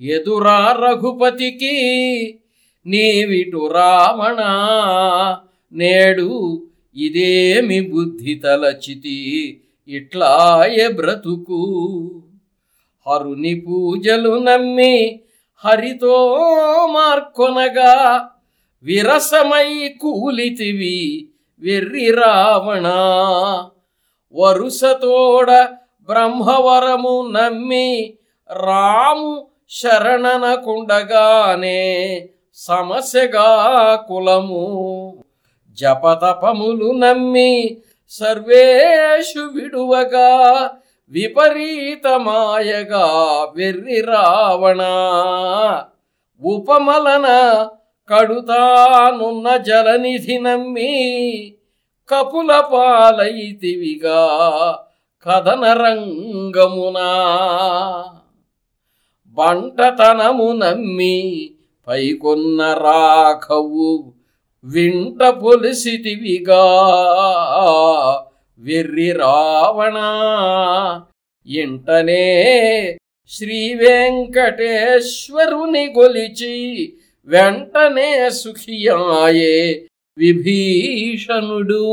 ఎదురా రఘుపతికి నీవిటు రావణ నేడు ఇదేమి బుద్ధి తలచితి ఇట్లాయే బ్రతుకు? హరుని పూజలు నమ్మి హరితో మార్కొనగా విరసమై కూలితివి వెర్రి రావణ. వరుసతోడ బ్రహ్మవరము నమ్మి రాము శరణనకుండగానే సమస్యగా కులము. జపతపములు నమ్మి సర్వేషు విడువగా విపరీతమాయగా వెర్రి రావణ. ఉపమలన కడుతానున్న జలనిధి నమ్మి కపుల పాలైతివిగా కథన రంగమునా. బంటతనము నమ్మి పైకొన్న రాఘవు వింట పొలిసిటివిగా వెర్రి రావణ ఇంటనే శ్రీ వెంకటేశ్వరుని గొలిచి వెంటనే సుఖియాయే విభీషణుడు.